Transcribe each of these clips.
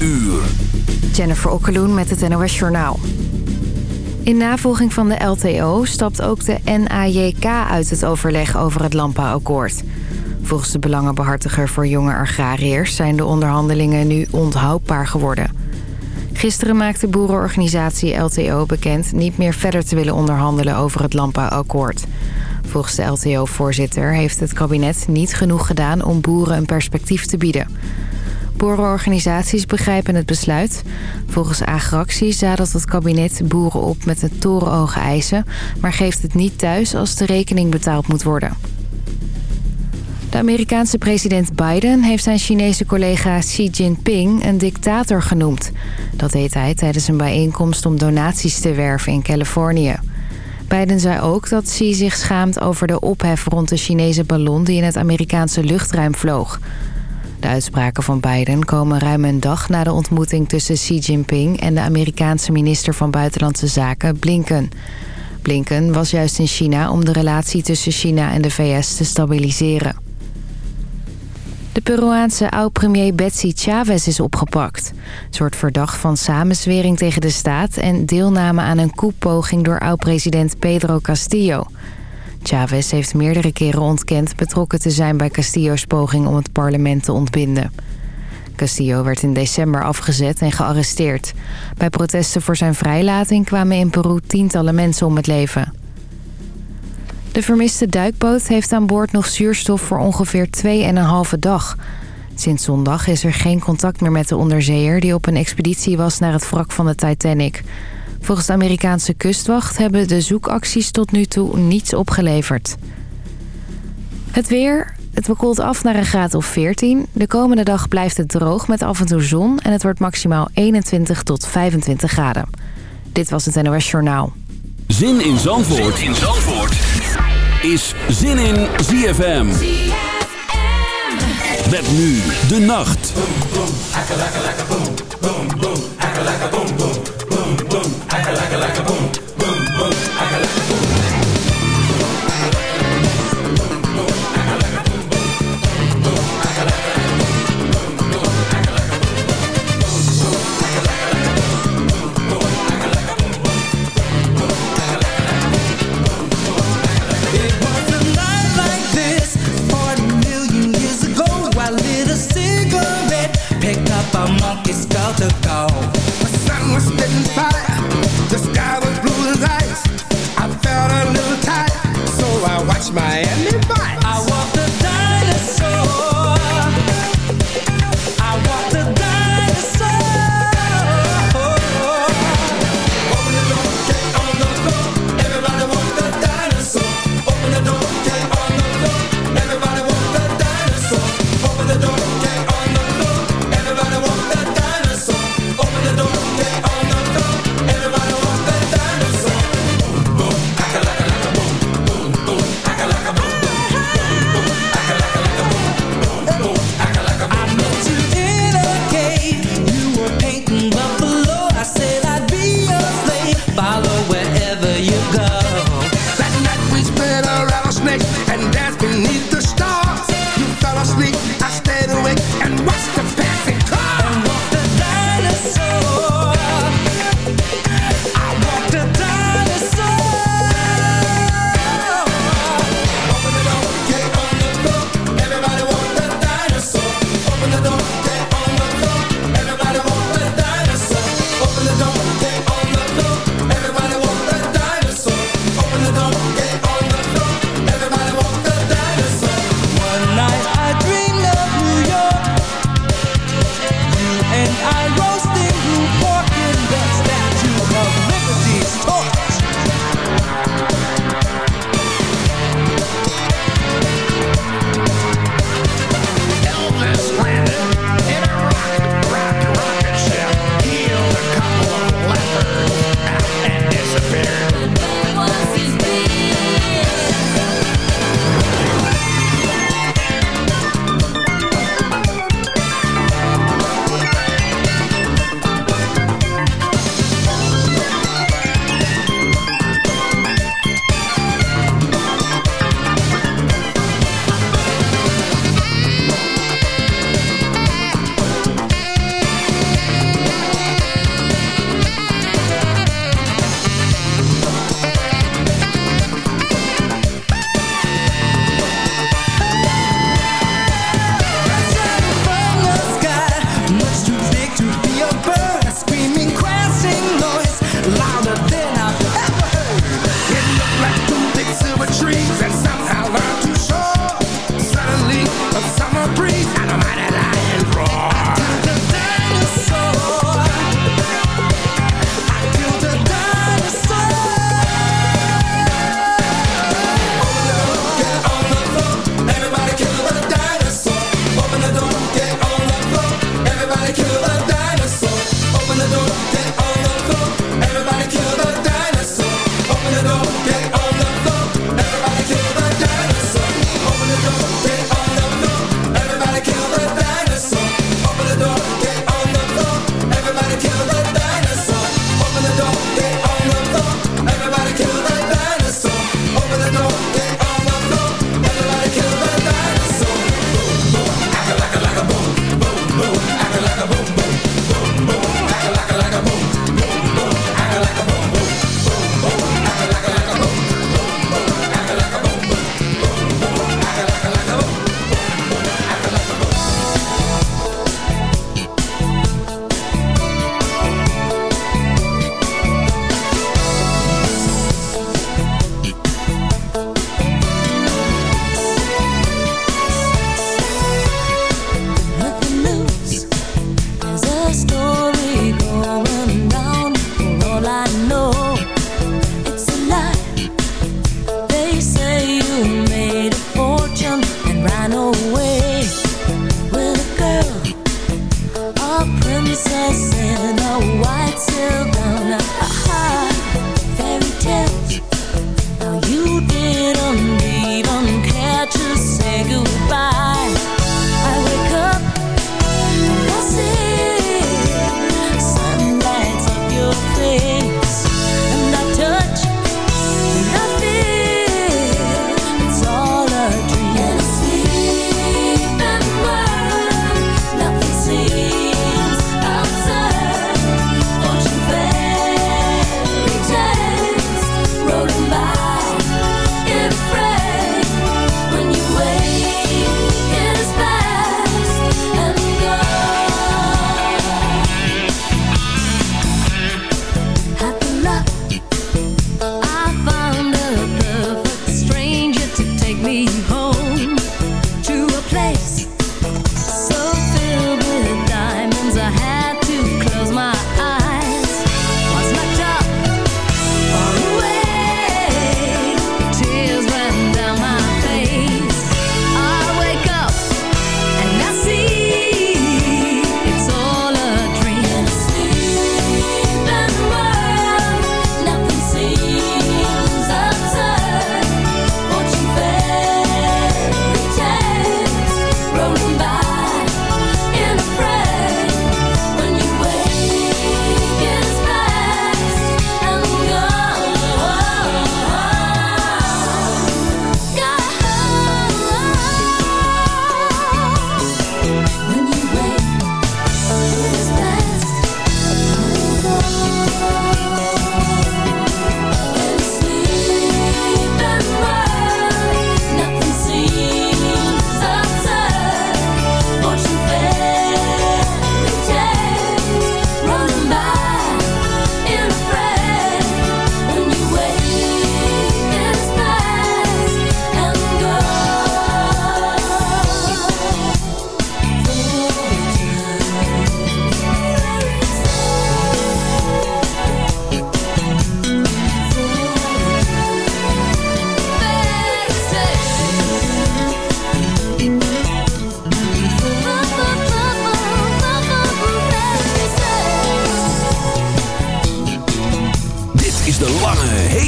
uur. Jennifer Okkeloen met het NOS Journaal. In navolging van de LTO stapt ook de NAJK uit het overleg over het landbouwakkoord. Volgens de belangenbehartiger voor jonge agrariërs... zijn de onderhandelingen nu onthoudbaar geworden. Gisteren maakte boerenorganisatie LTO bekend... niet meer verder te willen onderhandelen over het landbouwakkoord. Volgens de LTO-voorzitter heeft het kabinet niet genoeg gedaan... om boeren een perspectief te bieden... Boerenorganisaties begrijpen het besluit. Volgens Agractie zadelt het kabinet boeren op met een torenogen eisen... maar geeft het niet thuis als de rekening betaald moet worden. De Amerikaanse president Biden heeft zijn Chinese collega Xi Jinping een dictator genoemd. Dat deed hij tijdens een bijeenkomst om donaties te werven in Californië. Biden zei ook dat Xi zich schaamt over de ophef rond de Chinese ballon die in het Amerikaanse luchtruim vloog. De uitspraken van Biden komen ruim een dag na de ontmoeting tussen Xi Jinping en de Amerikaanse minister van Buitenlandse Zaken Blinken. Blinken was juist in China om de relatie tussen China en de VS te stabiliseren. De Peruaanse oud-premier Betsy Chavez is opgepakt. Ze wordt verdacht van samenzwering tegen de staat... en deelname aan een koepoging door oud-president Pedro Castillo. Chavez heeft meerdere keren ontkend betrokken te zijn bij Castillo's poging om het parlement te ontbinden. Castillo werd in december afgezet en gearresteerd. Bij protesten voor zijn vrijlating kwamen in Peru tientallen mensen om het leven. De vermiste duikboot heeft aan boord nog zuurstof voor ongeveer 2,5 dag. Sinds zondag is er geen contact meer met de onderzeeër... die op een expeditie was naar het wrak van de Titanic. Volgens de Amerikaanse kustwacht hebben de zoekacties tot nu toe niets opgeleverd. Het weer. Het bekoelt af naar een graad of 14. De komende dag blijft het droog met af en toe zon... en het wordt maximaal 21 tot 25 graden. Dit was het NOS Journaal. Zin in Zandvoort, zin in Zandvoort. is Zin in ZFM. ZFM. Met nu de nacht.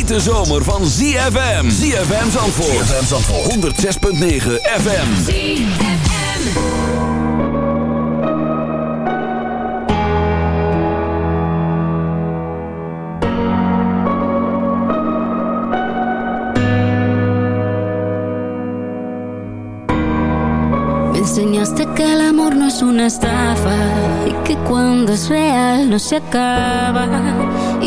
ZFM. ZFM Zandvoort. ZFM Zandvoort. 106.9 FM. ZFM. Me enseñaste que el amor no es una estafa y que cuando es real no se acaba.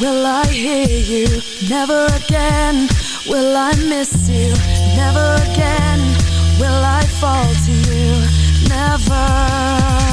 Will I hear you? Never again. Will I miss you? Never again. Will I fall to you? Never.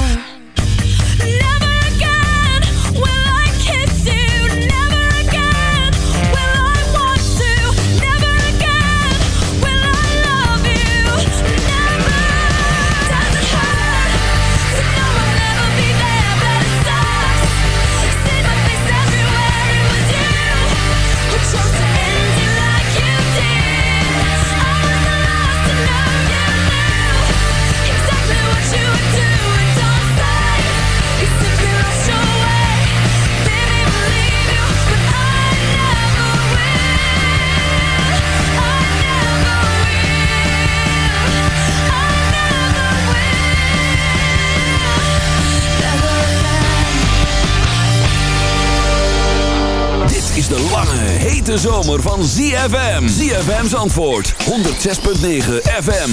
Zomer van ZFM. ZFM's antwoord. 106.9 FM.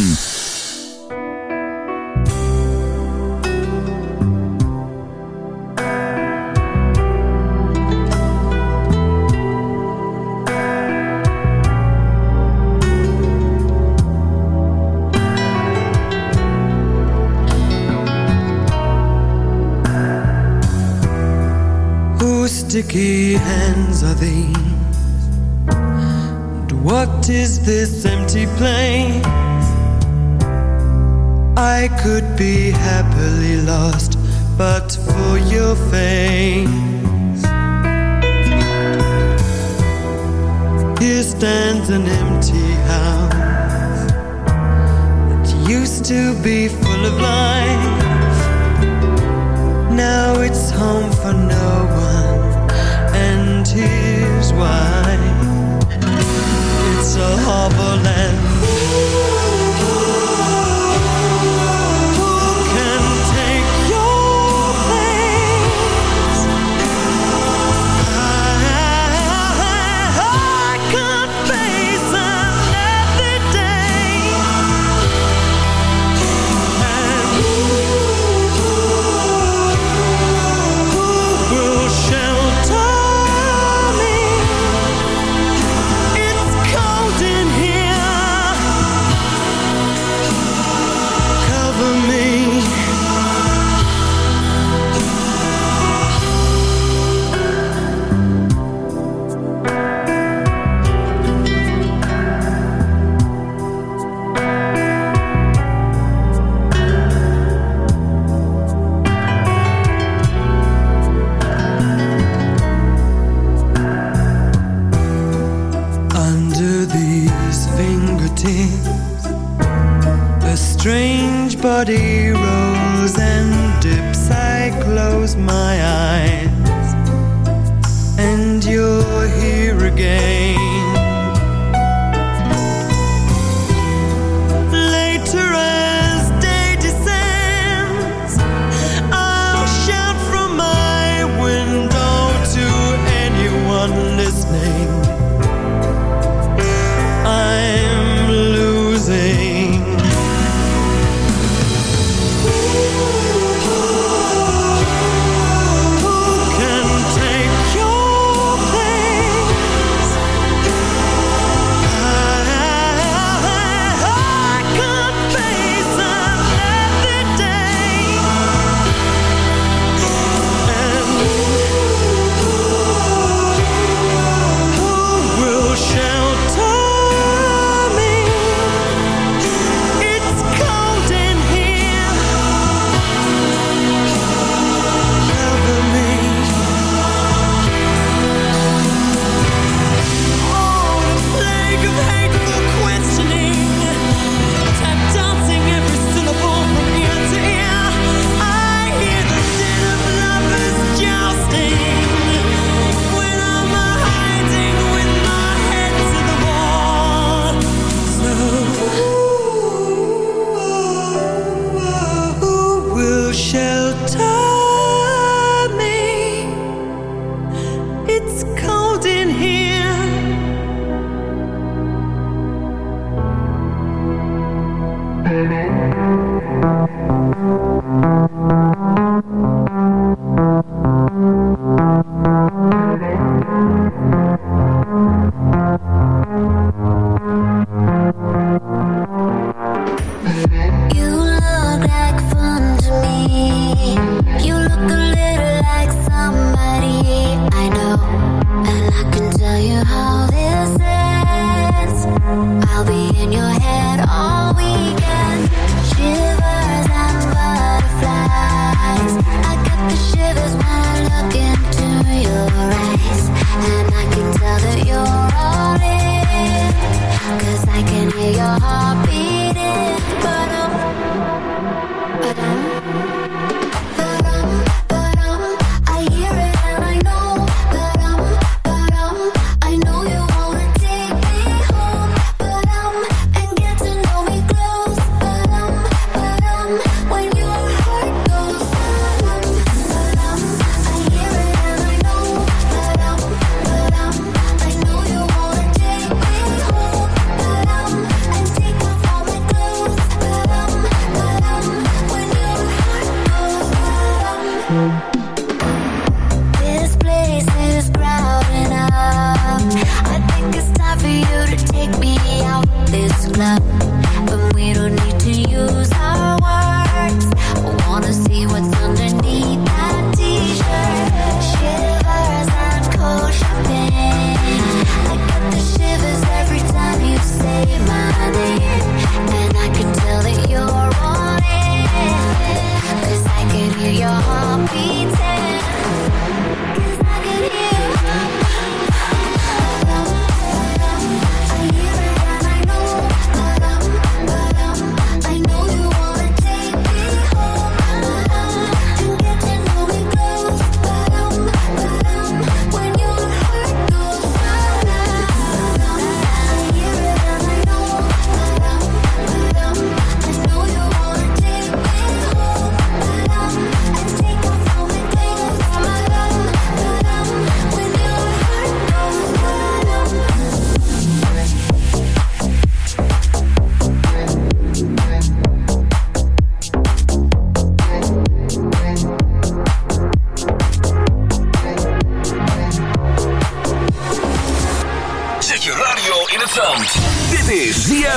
Whose sticky hands are these? Is this empty place? I could be happily lost, but for your face.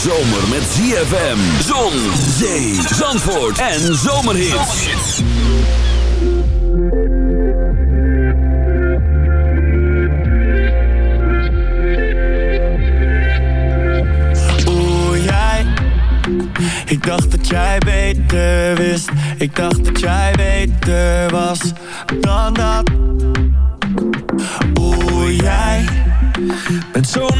Zomer met ZFM, zon, zee, zandvoort en zomerhits. Oeh, jij, ik dacht dat jij beter wist. Ik dacht dat jij beter was dan dat. Oeh, jij bent zo naïef en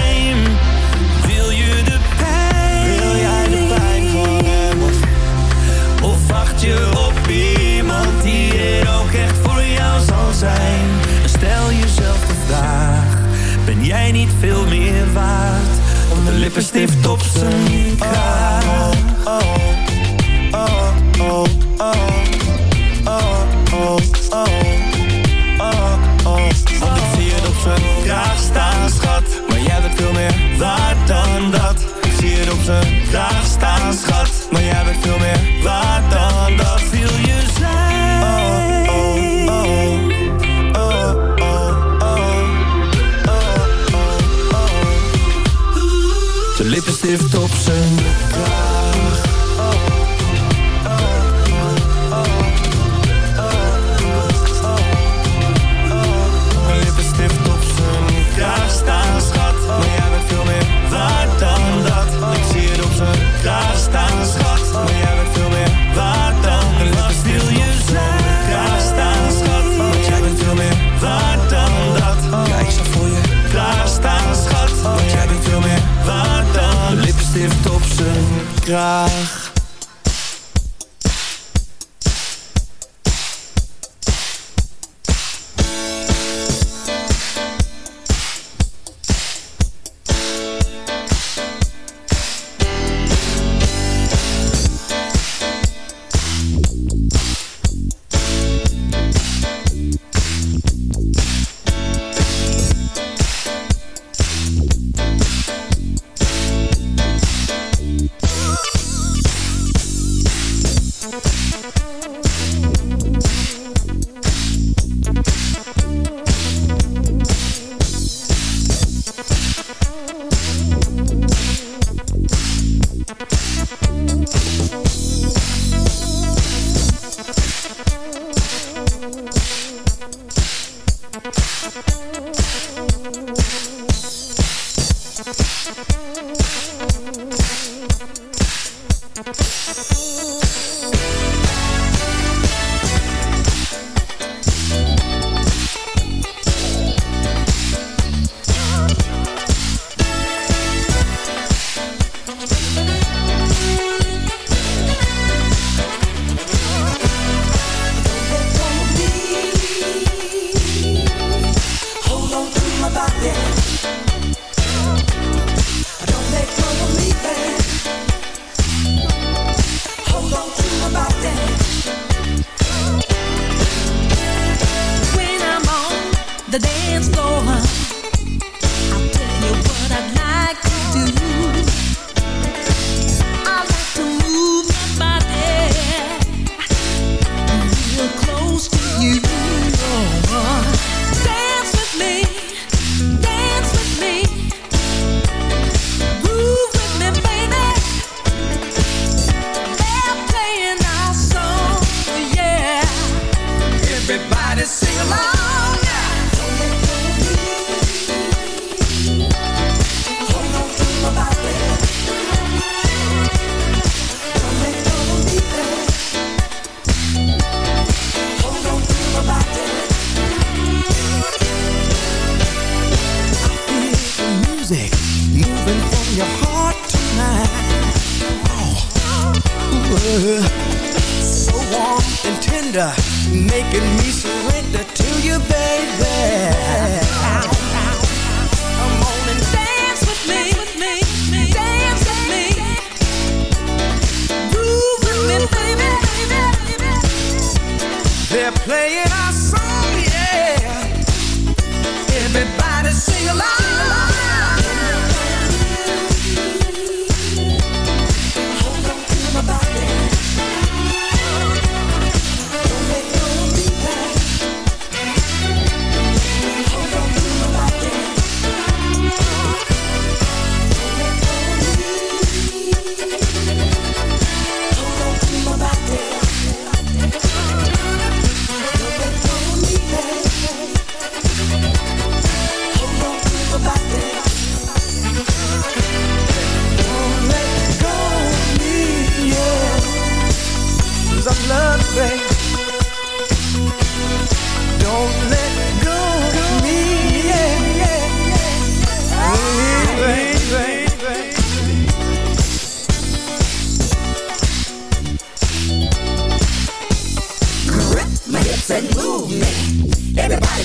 En stel jezelf de vraag Ben jij niet veel meer waard Dan de lippenstift op zijn kraag? Oh, oh, oh, oh, oh, Ja.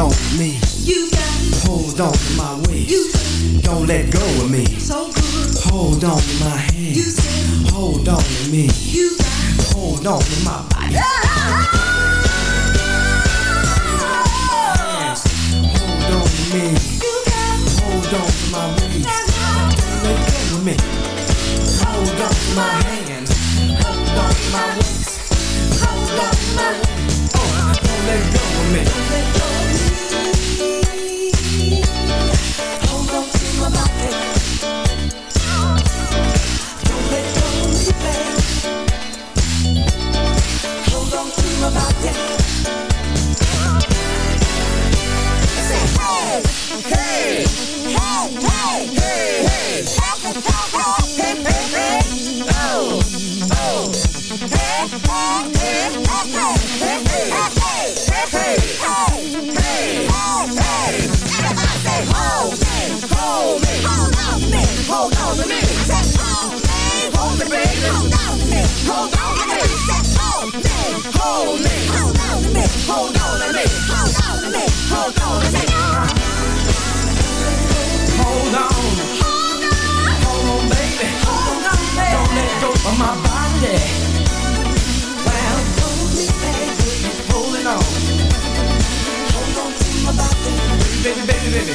on to me. You got Hold on to my waist. You Don't let go of me. So good. Hold on to my hand. You said, Hold on to me. You got Hold on to my body. Yes. Hold on to me. You got Hold on to my waist. Don't let go of me. Hold on to my hand. Hold on to my waist. Hold on to my waist let go of me. Hold on to my body. Don't let go of me. Hold on to my body. Say hey, hey, hey, hey. hey. hold on a minute. Hold on a minute. Hold on a minute. Hold on a minute. Hold on a minute. Hold on a minute. Hold on. Hold on. Hold on, baby. Hold on, baby. Don't let go of my body. Well, hold me, baby. Holding on. Hold on to my body. Baby, baby. baby.